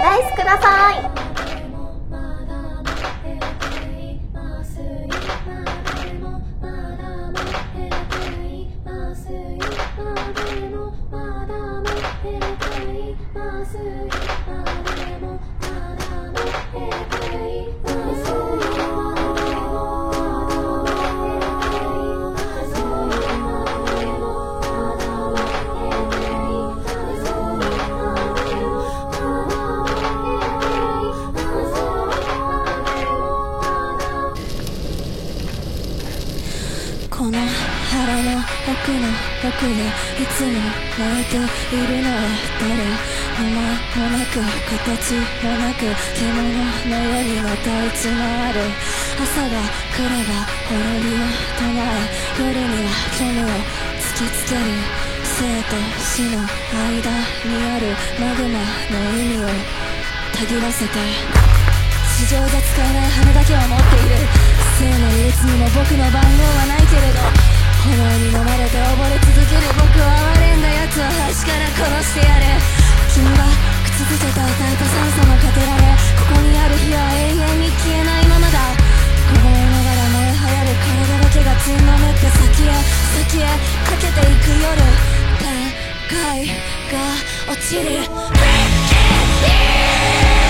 ライスください。このいつも泣いているのは誰名前もなく形もなく獣のようにまたいつもある。朝が来れば滅びを唱え夜には炎を突きつける生と死の間にあるマグマの意味をたぎらせて地上じゃ使えない羽だけは持っている生の憂鬱にも僕の番号はないけれど。炎に飲まれて溺れ続ける僕は哀れんだ奴を端から殺してやる君が口づけた与えた酸素のかけられここにある日は永遠に消えないままだ。凍えながら燃えはやる体だけがつんのめって先へ先へかけていく夜。天界が落ちる。死にた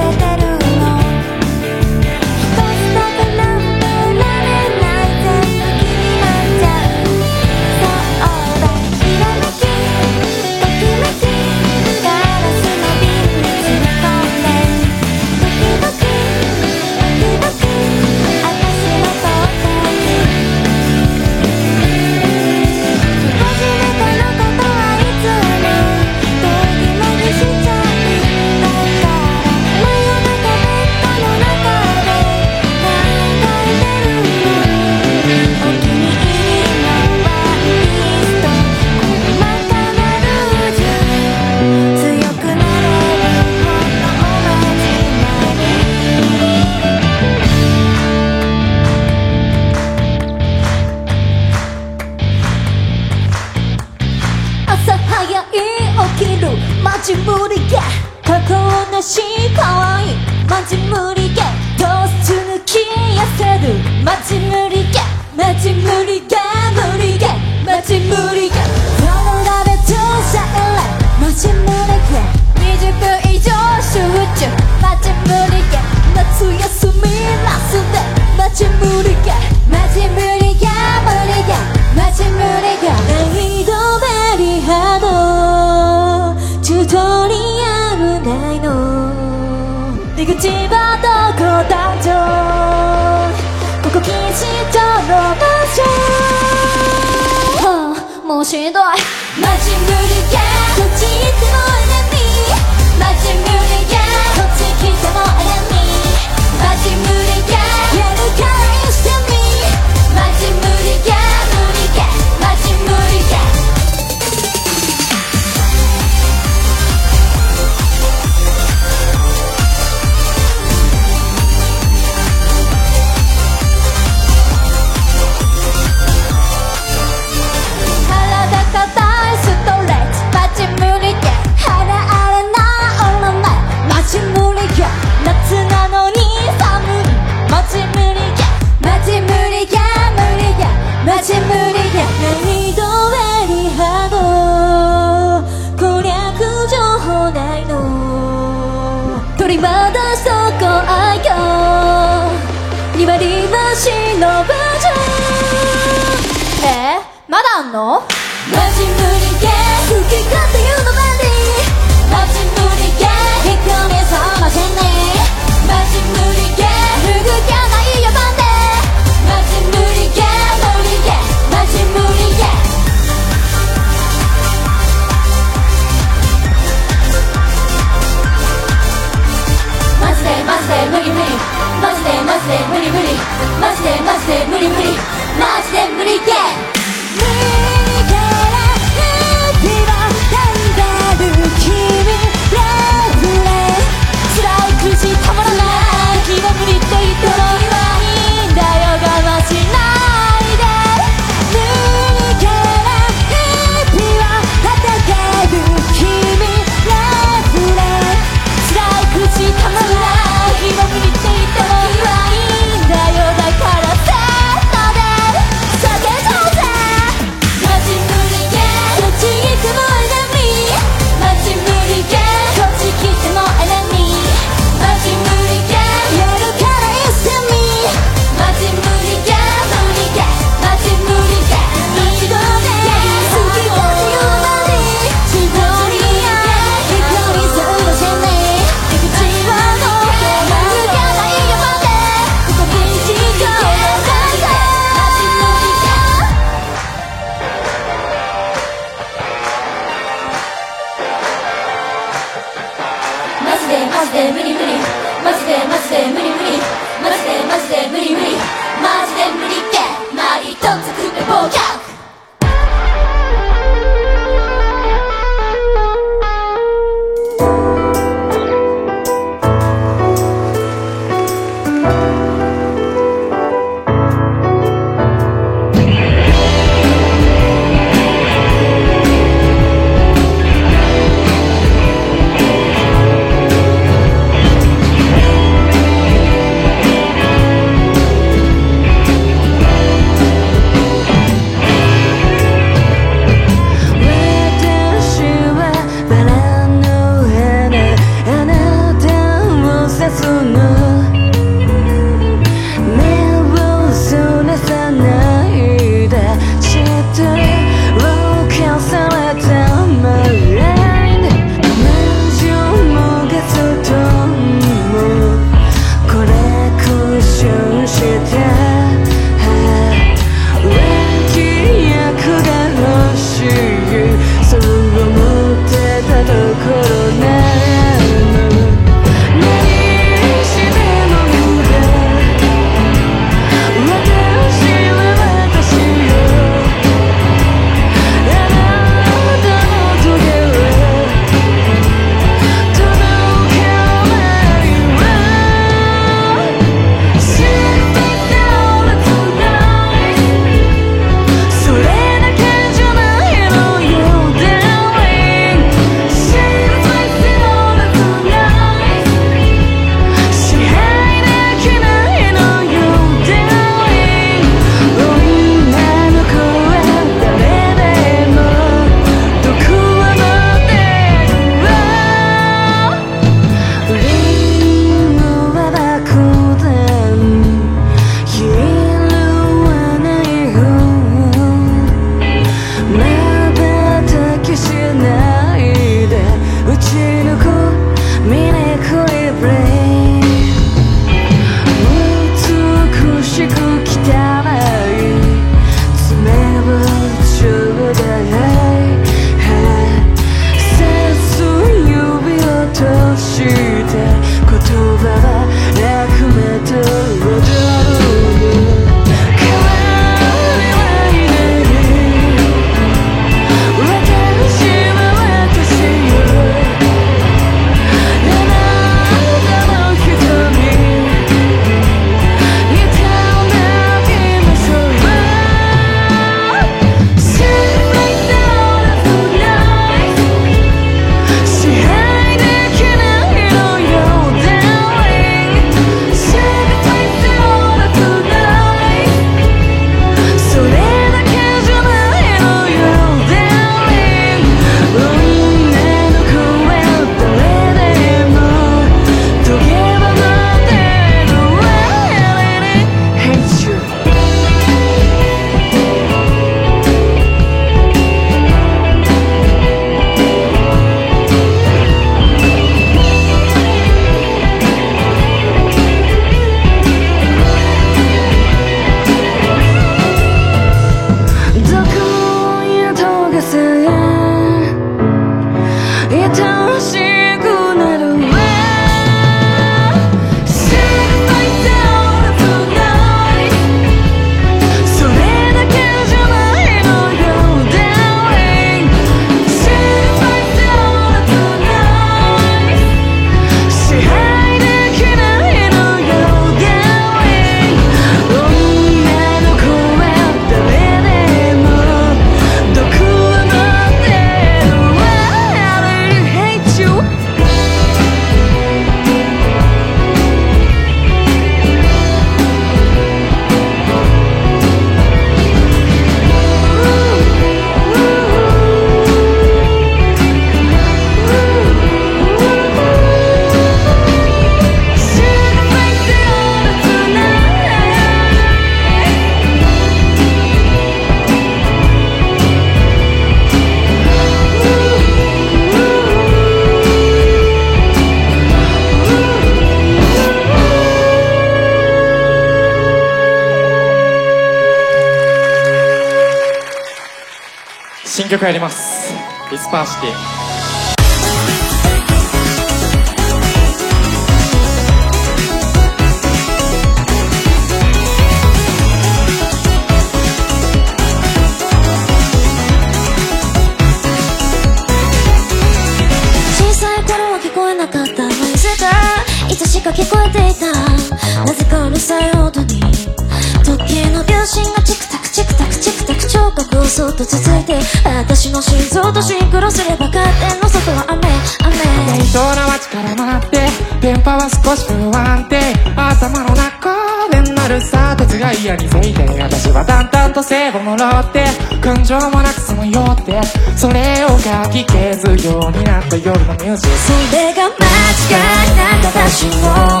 チク聴覚をそっと続いて私の心臓とシンクロすればカーテンの外は雨雨。適当な街から回って電波は少し不安定。頭の中でなるさ鉄が嫌について私は淡々と性をもらって感情もなくそのよってそれを書き消すようになった夜のミュージック。それが間違いな形の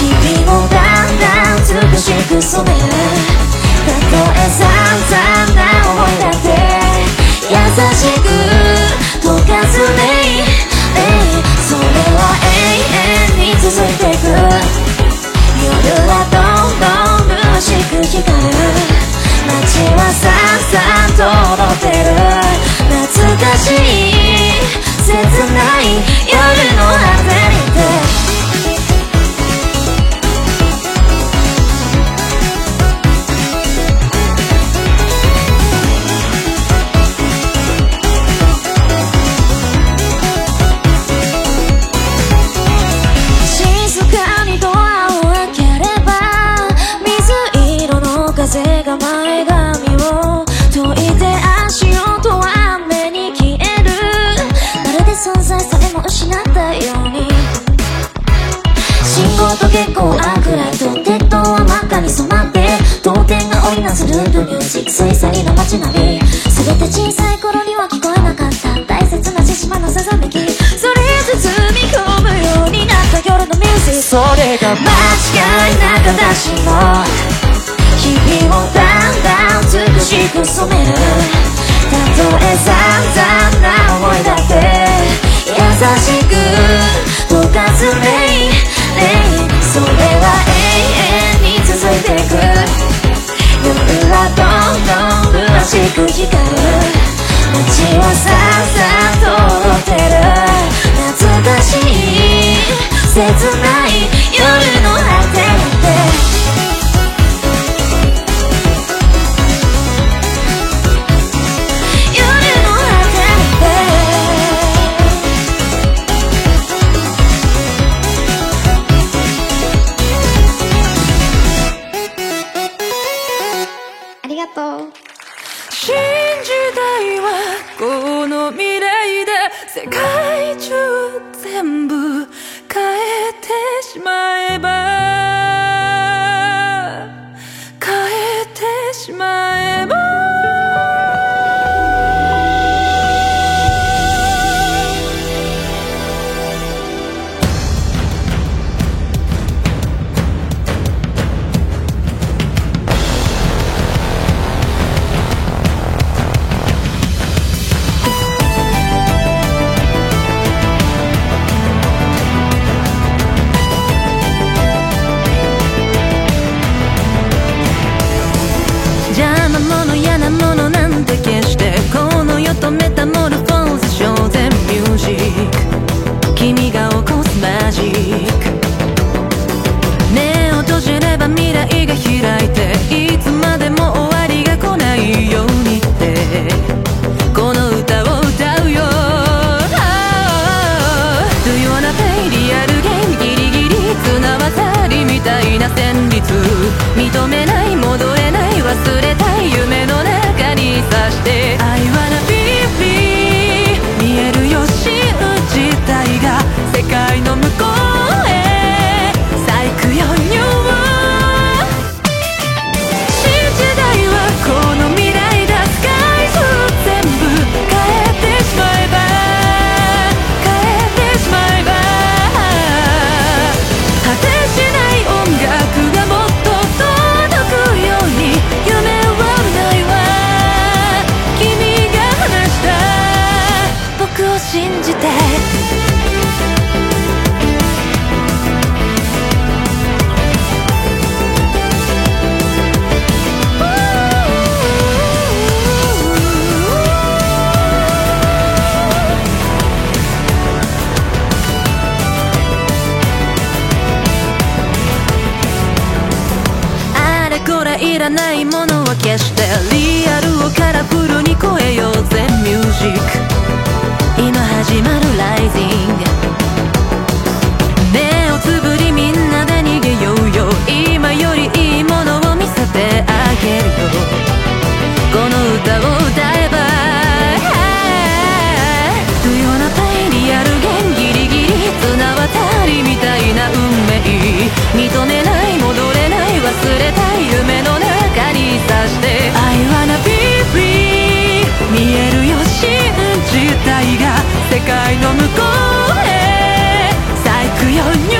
日々をだんだん美しく染めるたとえ散々な思いだって優しく溶かすねそれは永遠に続いていく夜はどんどん虚しく光る街はさんさんと踊ってる懐かしい切ない夜の果てにて織りなすループミュージック水彩の街並み。全て小さい頃には聞こえなかった大切な獅子島のさざめき。それ包み込むようになった夜のミュージック。それが間違いな形の日々をだんだん美しく染める。たとえ散々な思いだって優しく溶かすレイレイそれは永遠に続いていく。しく光る街はさんさんと踊ってる。懐かしい切ない夜。ないものは消してリアルをカラフルに超えようぜミュージック。今始まるライジング。目をつぶりみんなで逃げようよ。今よりいいものを見せてあげるよ。この歌を歌えば土曜のパイリアル弦ギリギリ綱渡りみたいな運命。認めが世界の向こうへ。最高よニュ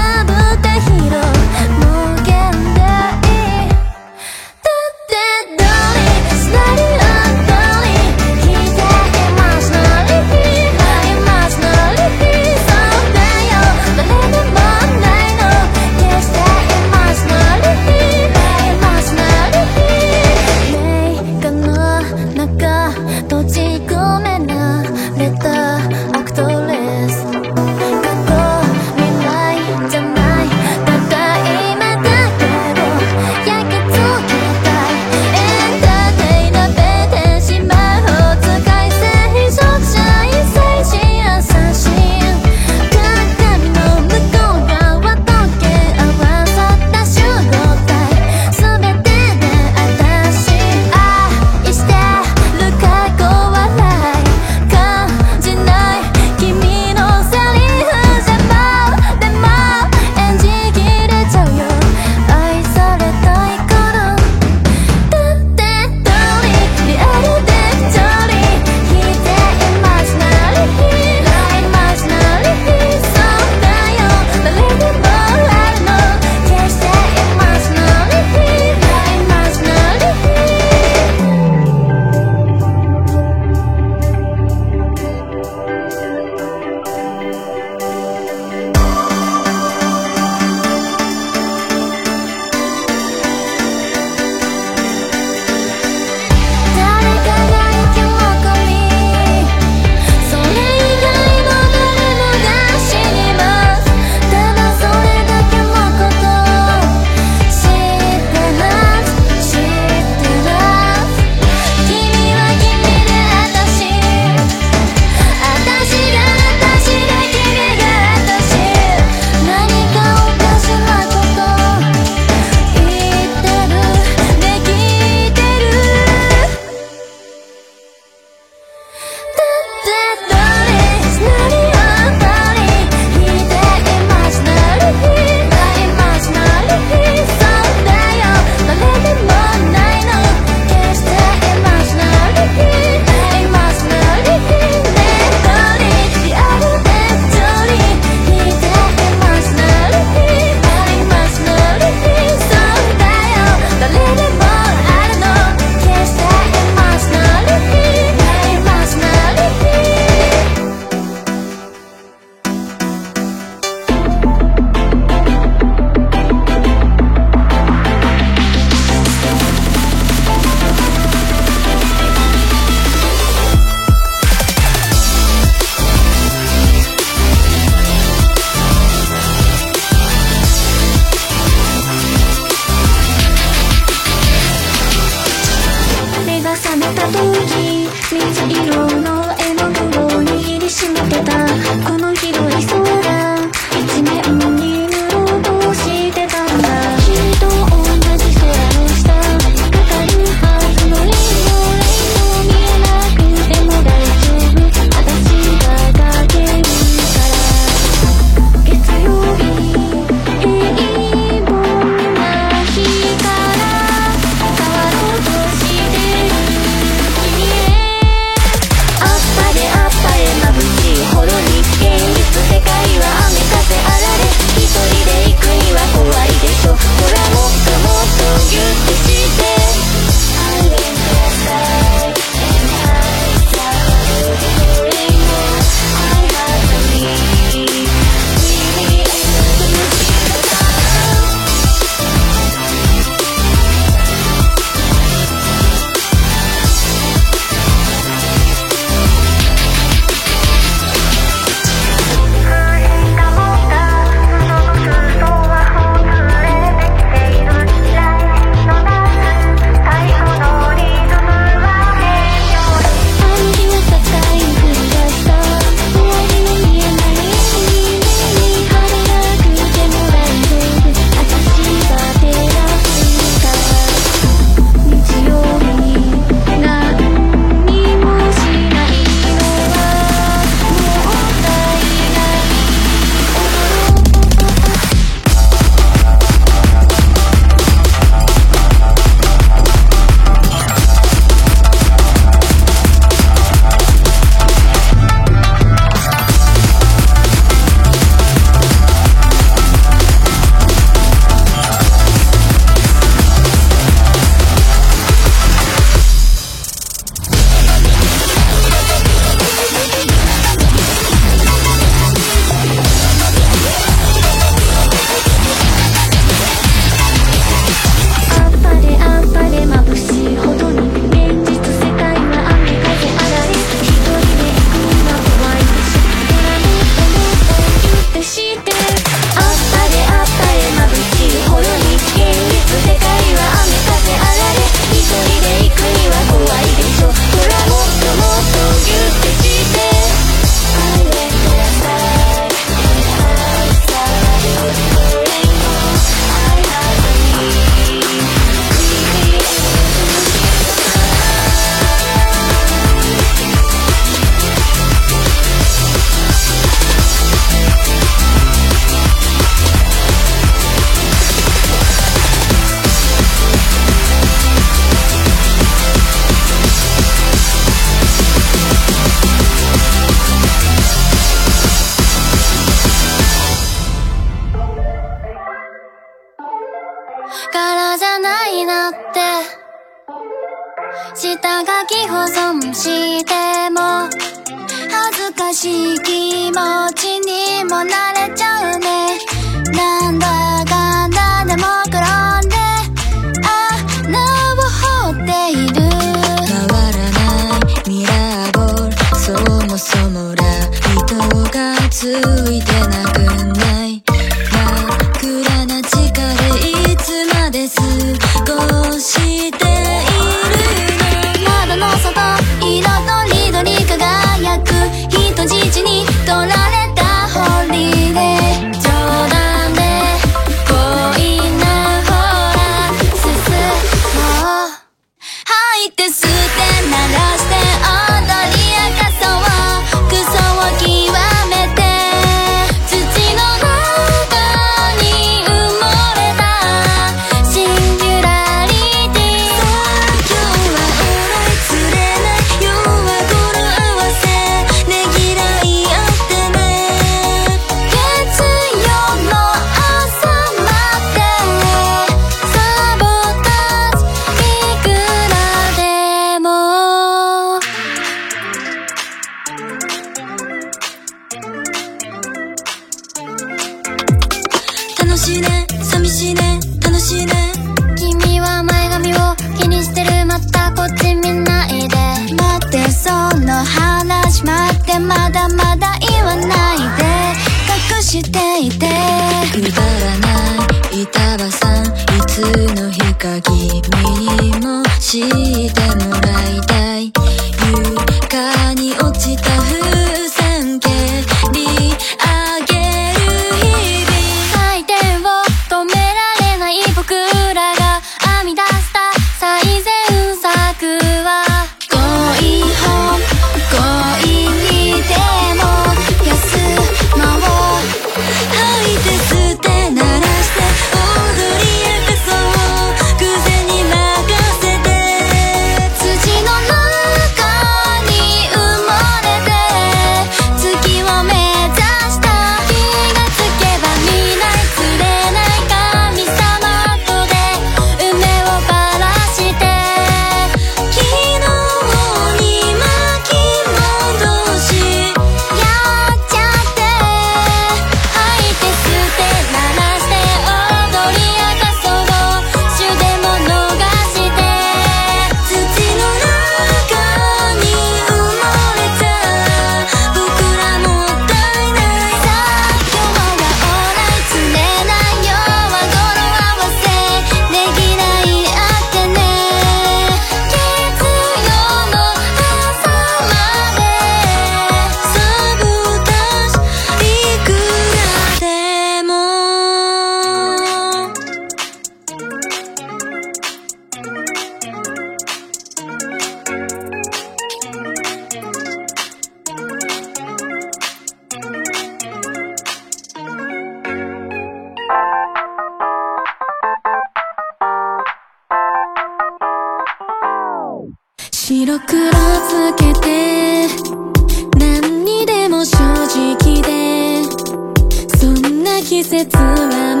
around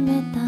めた」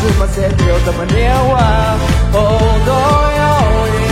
怎么结局又怎么变化喉咙要用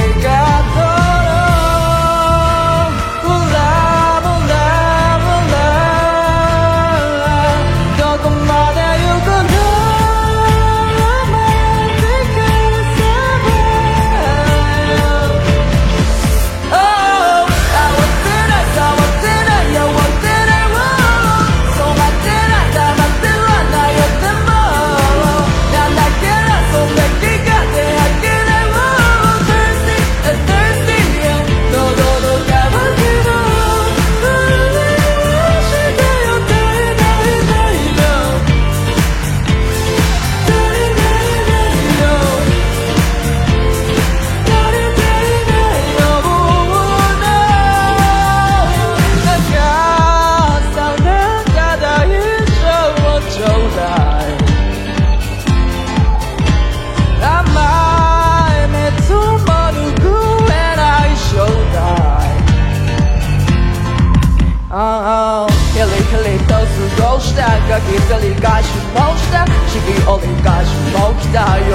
折り返しもた夜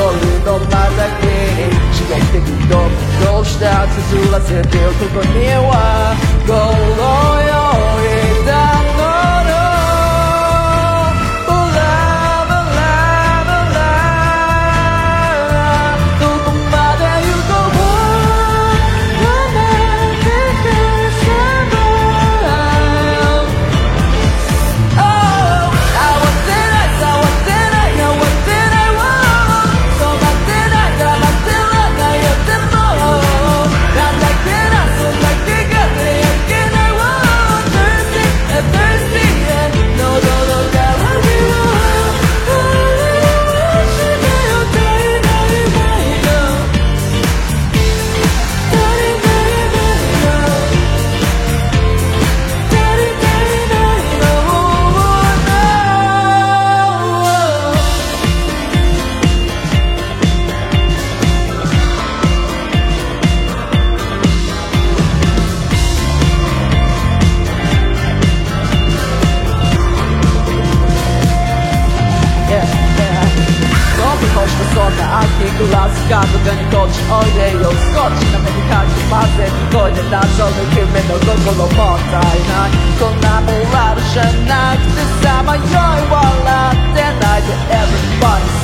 の真んに刺激的ドどうした？つづらせてここにはゴロよ。いだ Kulaska, we're gonna go to all day, yo Scotch Na medykacie bazę, nikonie na żony Chyby do kogo potaj na Konamo larsze na Gdy sama joj wala Then I get everybody.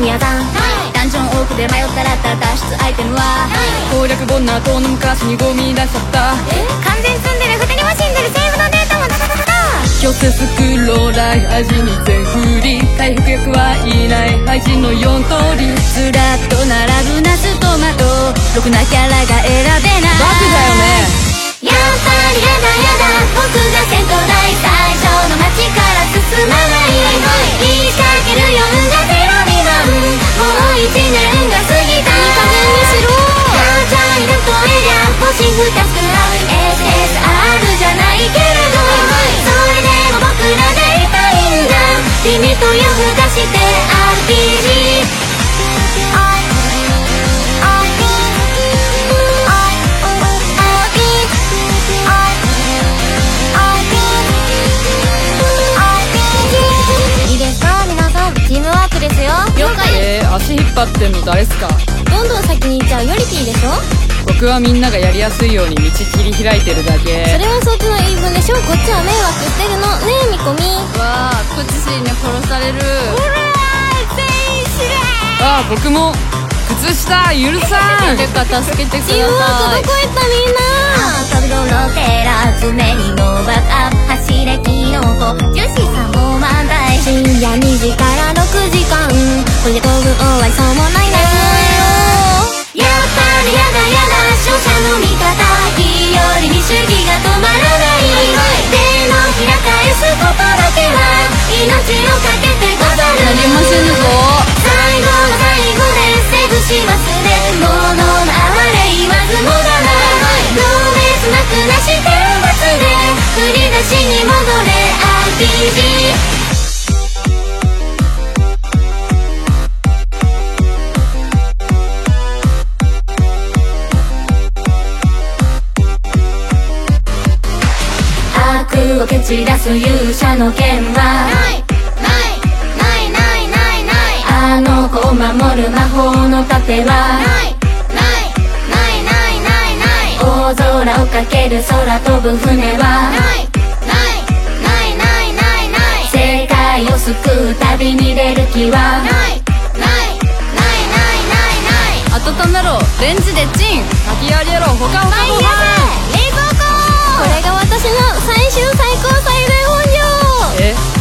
宮さん。ダンジョンオークで迷ったら脱出アイテムは。攻略本ナートの昔にゴミ出しちゃった。完全積んでる筆にも死んでるセーブのデータもダダダダダ強制スクローライ味に全振り。回復役はいない。配信の4通り。ずらっと並ぶナストマトろくなキャラが選べない。バクだよね。やっぱりやだやだ。僕が先頭大最初の街から進まない。言いかける4がゼロ未満もう一年が過ぎたいい加減にしろガチャイルとエリア星2つくらい SSR じゃないけれどそれでも僕らでいたいんだ君と夜更かして RPG 足引っ張ってんの誰っすか？どんどん先に行っちゃう。ヨリティでしょ？僕はみんながやりやすいように道切り開いてるだけ。それはそっちの言い分でしょ？こっちは迷惑してるの。ねえみこみ。わあプチシーに殺される。ほら全員知れああ僕も靴下許さん。てか助けてくだチームワークどこ行ったみんな飛び道のテラス目にのバカ走れキノコ樹脂さんも漫才深夜2時から6時間。これで当分終わりそうもないなやっぱりやだやだ勝者の味方。日和に主義が止まらない手のひら返す。ことだけは命をかけてござる励ませぬぞ最後の最後でセーブしますねもの哀れ言わずもがなノーベースなくなし天罰で振り出しに戻れ。RPG 悪を蹴散らす勇者の剣はないないないないないないあの子を守る魔法の盾はないないないないないない大空をかける空飛ぶ船はないないないないないない世界を救う旅に出る気はないないないないないない温めろレンジでチン炊き上げろほかほかご飯冷蔵庫これが私の最終最高 Yeah.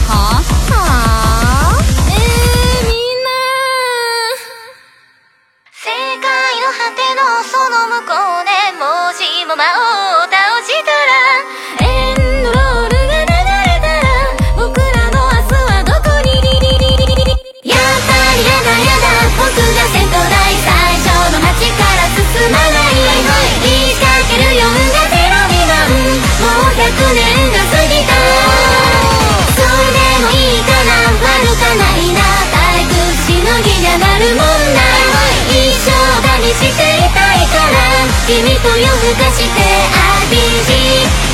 君と夜更かして RPG